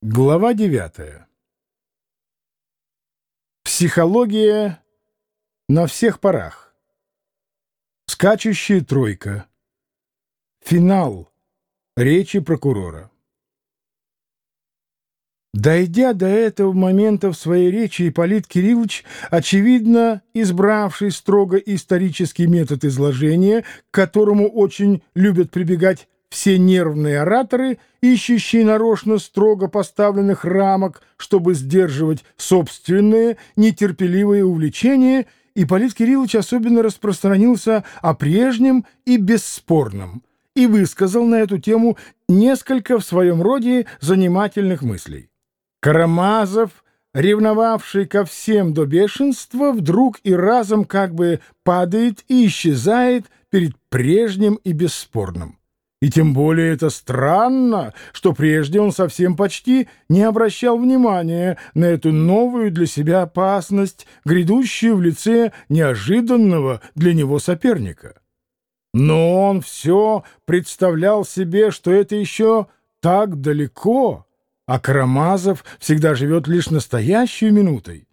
Глава девятая. Психология на всех парах. Скачущая тройка. Финал. Речи прокурора. Дойдя до этого момента в своей речи, Ипполит Кириллович, очевидно, избравший строго исторический метод изложения, к которому очень любят прибегать все нервные ораторы, ищущие нарочно строго поставленных рамок, чтобы сдерживать собственные нетерпеливые увлечения, Ипполит Кириллович особенно распространился о прежнем и бесспорном и высказал на эту тему несколько в своем роде занимательных мыслей. Карамазов, ревновавший ко всем до бешенства, вдруг и разом как бы падает и исчезает перед прежним и бесспорным. И тем более это странно, что прежде он совсем почти не обращал внимания на эту новую для себя опасность, грядущую в лице неожиданного для него соперника. Но он все представлял себе, что это еще так далеко, а Карамазов всегда живет лишь настоящей минутой.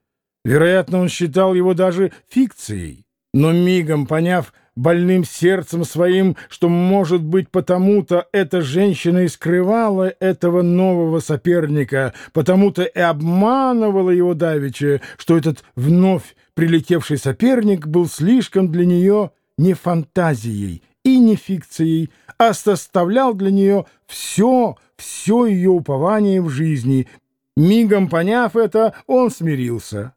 Вероятно, он считал его даже фикцией, но мигом поняв, больным сердцем своим, что, может быть, потому-то эта женщина и скрывала этого нового соперника, потому-то и обманывала его давеча, что этот вновь прилетевший соперник был слишком для нее не фантазией и не фикцией, а составлял для нее все, все ее упование в жизни. Мигом поняв это, он смирился.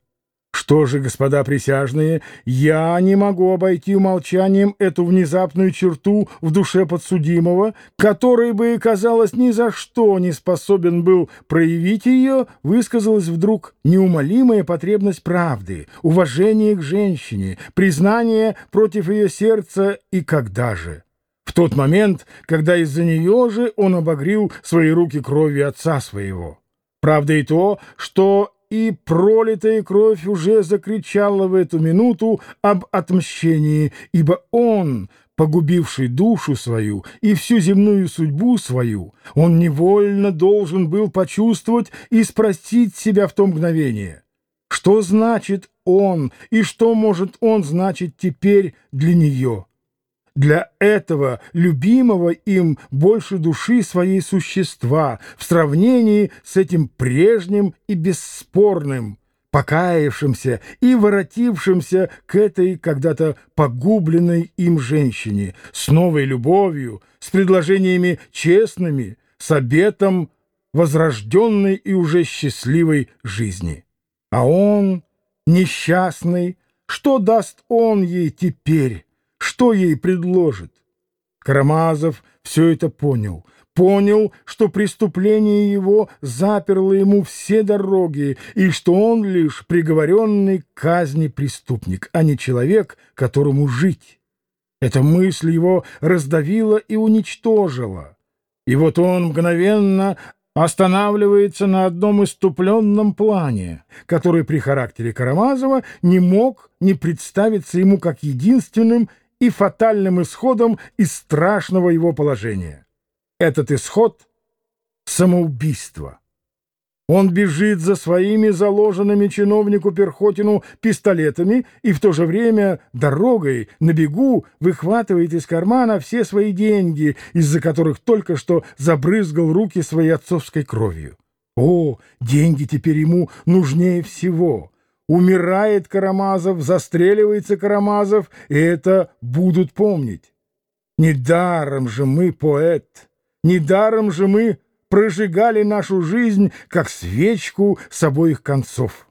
Что же, господа присяжные, я не могу обойти умолчанием эту внезапную черту в душе подсудимого, который бы, казалось, ни за что не способен был проявить ее, высказалась вдруг неумолимая потребность правды, уважение к женщине, признание против ее сердца и когда же? В тот момент, когда из-за нее же он обогрил свои руки кровью отца своего. Правда и то, что и пролитая кровь уже закричала в эту минуту об отмщении, ибо он, погубивший душу свою и всю земную судьбу свою, он невольно должен был почувствовать и спросить себя в то мгновение, что значит он и что может он значить теперь для нее для этого любимого им больше души своей существа в сравнении с этим прежним и бесспорным, покаявшимся и воротившимся к этой когда-то погубленной им женщине с новой любовью, с предложениями честными, с обетом возрожденной и уже счастливой жизни. А он, несчастный, что даст он ей теперь? Что ей предложит? Карамазов все это понял. Понял, что преступление его заперло ему все дороги, и что он лишь приговоренный к казни преступник, а не человек, которому жить. Эта мысль его раздавила и уничтожила. И вот он мгновенно останавливается на одном иступленном плане, который при характере Карамазова не мог не представиться ему как единственным и фатальным исходом из страшного его положения. Этот исход — самоубийство. Он бежит за своими заложенными чиновнику Перхотину пистолетами и в то же время дорогой на бегу выхватывает из кармана все свои деньги, из-за которых только что забрызгал руки своей отцовской кровью. О, деньги теперь ему нужнее всего. Умирает Карамазов, застреливается Карамазов, и это будут помнить. Недаром же мы поэт, недаром же мы прожигали нашу жизнь, как свечку с обоих концов.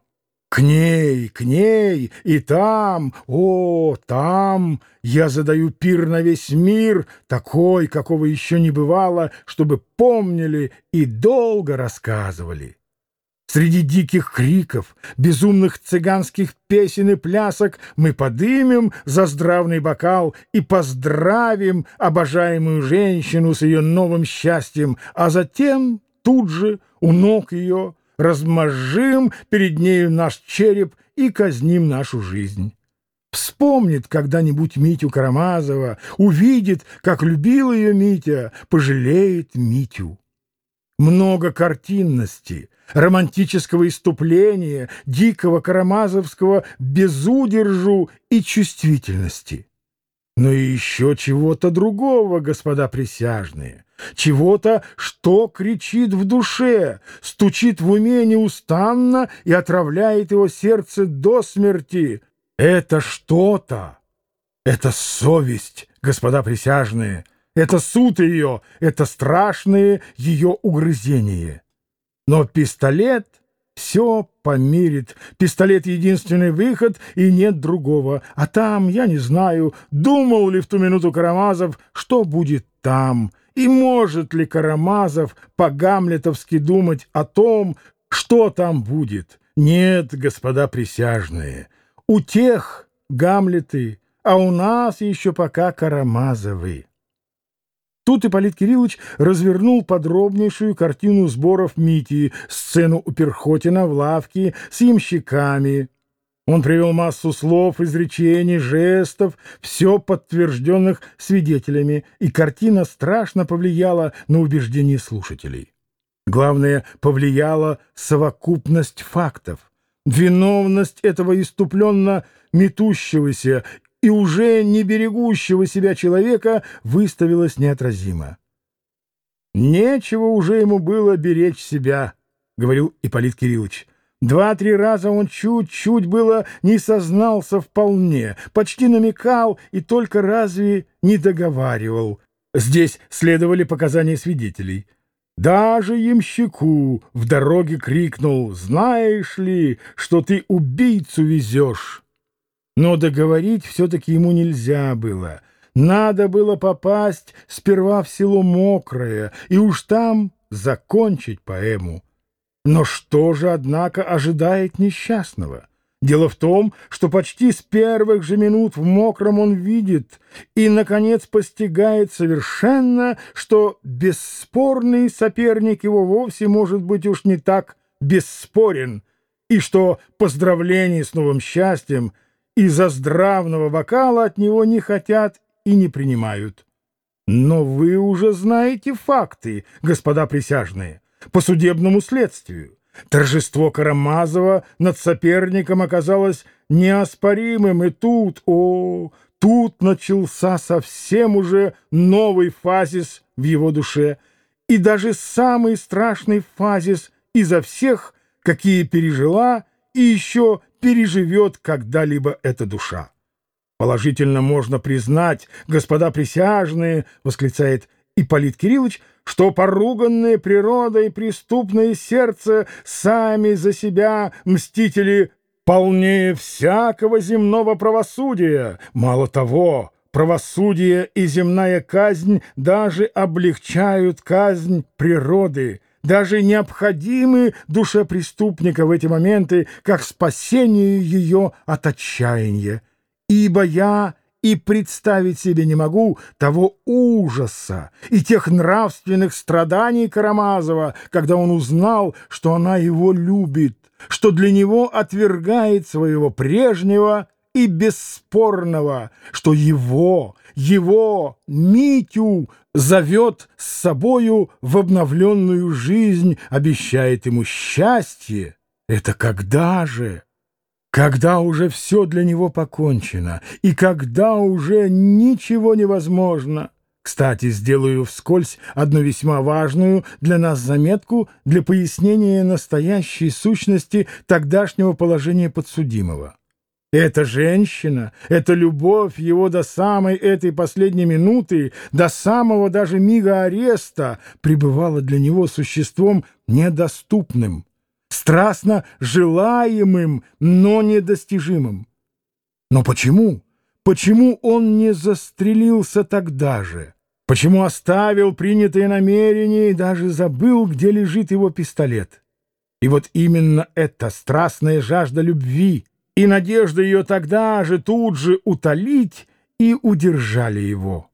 К ней, к ней, и там, о, там я задаю пир на весь мир, такой, какого еще не бывало, чтобы помнили и долго рассказывали. Среди диких криков, безумных цыганских песен и плясок мы подымем за здравный бокал и поздравим обожаемую женщину с ее новым счастьем, а затем тут же у ног ее размозжим перед нею наш череп и казним нашу жизнь. Вспомнит когда-нибудь Митю Карамазова, увидит, как любил ее Митя, пожалеет Митю. Много картинности, романтического иступления, дикого карамазовского безудержу и чувствительности. Но и еще чего-то другого, господа присяжные, чего-то, что кричит в душе, стучит в уме неустанно и отравляет его сердце до смерти. Это что-то, это совесть, господа присяжные, — это суд ее, это страшное ее угрызение. Но пистолет все помирит. Пистолет — единственный выход, и нет другого. А там, я не знаю, думал ли в ту минуту Карамазов, что будет там, и может ли Карамазов по-гамлетовски думать о том, что там будет. Нет, господа присяжные, у тех Гамлеты, а у нас еще пока Карамазовы. Тут Ипполит Кириллович развернул подробнейшую картину сборов Митии, сцену у Перхотина в лавке с ямщиками. Он привел массу слов, изречений, жестов, все подтвержденных свидетелями, и картина страшно повлияла на убеждения слушателей. Главное, повлияла совокупность фактов. Виновность этого иступленно метущегося и уже не берегущего себя человека выставилась неотразимо. «Нечего уже ему было беречь себя», — говорил Ипполит Кириллович. Два-три раза он чуть-чуть было не сознался вполне, почти намекал и только разве не договаривал. Здесь следовали показания свидетелей. Даже ямщику в дороге крикнул «Знаешь ли, что ты убийцу везешь?» Но договорить все-таки ему нельзя было. Надо было попасть сперва в село Мокрое и уж там закончить поэму. Но что же, однако, ожидает несчастного? Дело в том, что почти с первых же минут в мокром он видит и, наконец, постигает совершенно, что бесспорный соперник его вовсе может быть уж не так бесспорен, и что поздравление с новым счастьем — из-за здравного вокала от него не хотят и не принимают. Но вы уже знаете факты, господа присяжные, по судебному следствию. Торжество Карамазова над соперником оказалось неоспоримым, и тут, о, тут начался совсем уже новый фазис в его душе, и даже самый страшный фазис изо всех, какие пережила и еще переживет когда-либо эта душа. Положительно можно признать, господа присяжные, — восклицает Ипполит Кириллович, — что поруганная природа и преступное сердце сами за себя мстители полнее всякого земного правосудия. Мало того, правосудие и земная казнь даже облегчают казнь природы, даже необходимы душе преступника в эти моменты, как спасение ее от отчаяния. Ибо я и представить себе не могу того ужаса и тех нравственных страданий Карамазова, когда он узнал, что она его любит, что для него отвергает своего прежнего и бесспорного, что его, его, Митю, зовет с собою в обновленную жизнь, обещает ему счастье. Это когда же? Когда уже все для него покончено, и когда уже ничего невозможно. Кстати, сделаю вскользь одну весьма важную для нас заметку для пояснения настоящей сущности тогдашнего положения подсудимого. Эта женщина, эта любовь его до самой этой последней минуты, до самого даже мига ареста пребывала для него существом недоступным, страстно желаемым, но недостижимым. Но почему? Почему он не застрелился тогда же? Почему оставил принятые намерения и даже забыл, где лежит его пистолет? И вот именно эта страстная жажда любви — и надежда ее тогда же тут же утолить и удержали его.